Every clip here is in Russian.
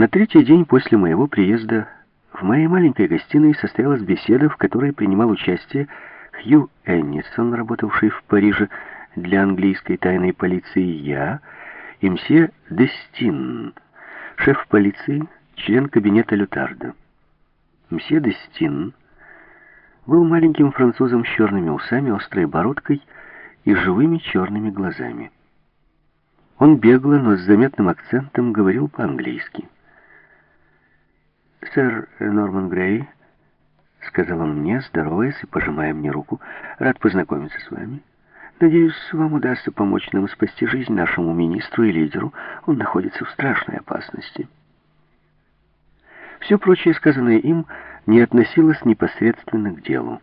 На третий день после моего приезда в моей маленькой гостиной состоялась беседа, в которой принимал участие Хью Эннисон, работавший в Париже для английской тайной полиции, я и мсье Дестин, шеф полиции, член кабинета Лютарда. Мсье Дестин был маленьким французом с черными усами, острой бородкой и живыми черными глазами. Он бегло, но с заметным акцентом говорил по-английски. «Сэр Норман Грей», — сказал он мне, здороваясь и пожимая мне руку, — «рад познакомиться с вами. Надеюсь, вам удастся помочь нам спасти жизнь нашему министру и лидеру. Он находится в страшной опасности». Все прочее, сказанное им, не относилось непосредственно к делу.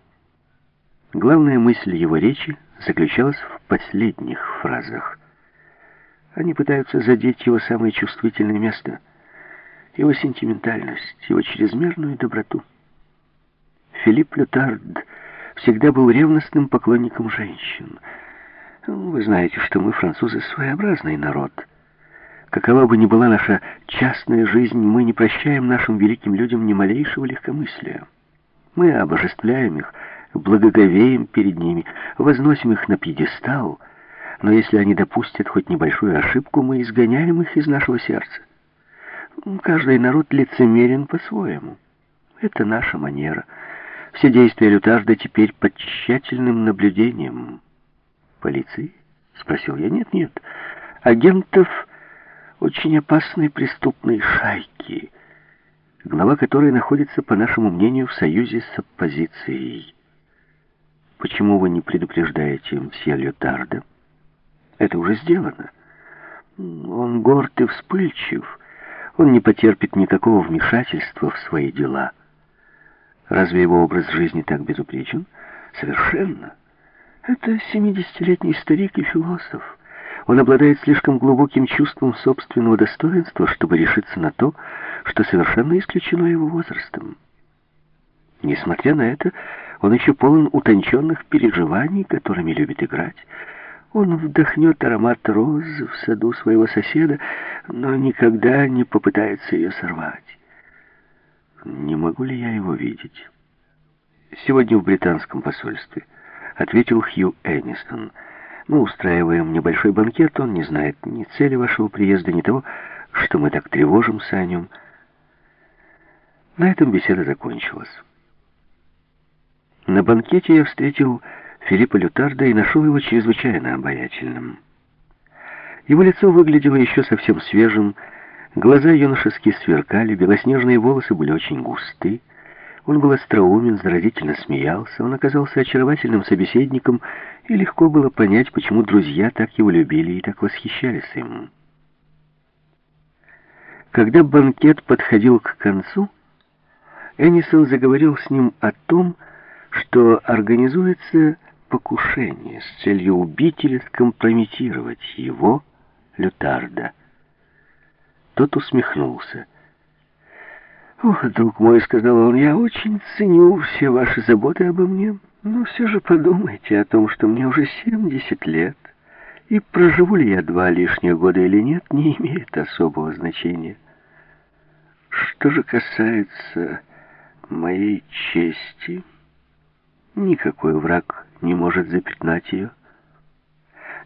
Главная мысль его речи заключалась в последних фразах. Они пытаются задеть его самое чувствительное место — его сентиментальность, его чрезмерную доброту. Филипп Лютард всегда был ревностным поклонником женщин. Вы знаете, что мы, французы, своеобразный народ. Какова бы ни была наша частная жизнь, мы не прощаем нашим великим людям ни малейшего легкомыслия. Мы обожествляем их, благоговеем перед ними, возносим их на пьедестал, но если они допустят хоть небольшую ошибку, мы изгоняем их из нашего сердца. Каждый народ лицемерен по-своему. Это наша манера. Все действия Лютажда теперь под тщательным наблюдением. Полиции? Спросил я. Нет, нет. Агентов очень опасной преступной шайки, глава которой находится, по нашему мнению, в союзе с оппозицией. Почему вы не предупреждаете мсье Лютарда? Это уже сделано. Он горд и вспыльчив. Он не потерпит никакого вмешательства в свои дела. Разве его образ жизни так безупречен? Совершенно. Это семидесятилетний старик и философ. Он обладает слишком глубоким чувством собственного достоинства, чтобы решиться на то, что совершенно исключено его возрастом. Несмотря на это, он еще полон утонченных переживаний, которыми любит играть. Он вдохнет аромат роз в саду своего соседа, но никогда не попытается ее сорвать. Не могу ли я его видеть? Сегодня в британском посольстве, ответил Хью Эннисон. Мы устраиваем небольшой банкет, он не знает ни цели вашего приезда, ни того, что мы так тревожимся о нем. На этом беседа закончилась. На банкете я встретил Филиппа Лютарда и нашел его чрезвычайно обаятельным. Его лицо выглядело еще совсем свежим, глаза юношески сверкали, белоснежные волосы были очень густы. Он был остроумен, заразительно смеялся, он оказался очаровательным собеседником, и легко было понять, почему друзья так его любили и так восхищались им. Когда банкет подходил к концу, Эннисон заговорил с ним о том, что организуется покушение с целью убить или скомпрометировать его, Лютарда. Тот усмехнулся. «Ох, друг мой, — сказал он, — я очень ценю все ваши заботы обо мне, но все же подумайте о том, что мне уже 70 лет, и проживу ли я два лишних года или нет, не имеет особого значения. Что же касается моей чести, никакой враг не может запятнать ее.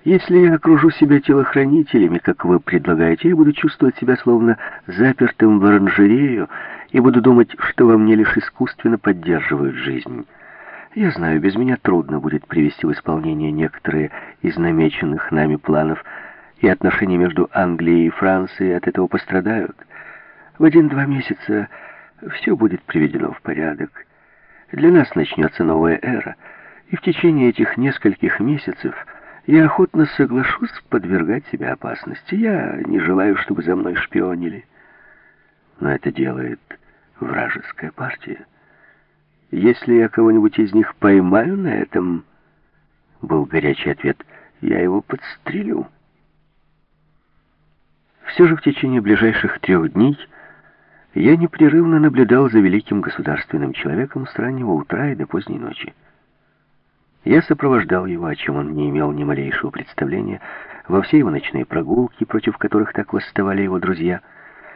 Если я окружу себя телохранителями, как вы предлагаете, я буду чувствовать себя словно запертым в оранжерею и буду думать, что во мне лишь искусственно поддерживают жизнь. Я знаю, без меня трудно будет привести в исполнение некоторые из намеченных нами планов, и отношения между Англией и Францией от этого пострадают. В один-два месяца все будет приведено в порядок. Для нас начнется новая эра — и в течение этих нескольких месяцев я охотно соглашусь подвергать себя опасности. Я не желаю, чтобы за мной шпионили. Но это делает вражеская партия. Если я кого-нибудь из них поймаю на этом, был горячий ответ, я его подстрелю. Все же в течение ближайших трех дней я непрерывно наблюдал за великим государственным человеком с раннего утра и до поздней ночи. Я сопровождал его, о чем он не имел ни малейшего представления, во все его ночные прогулки, против которых так восставали его друзья —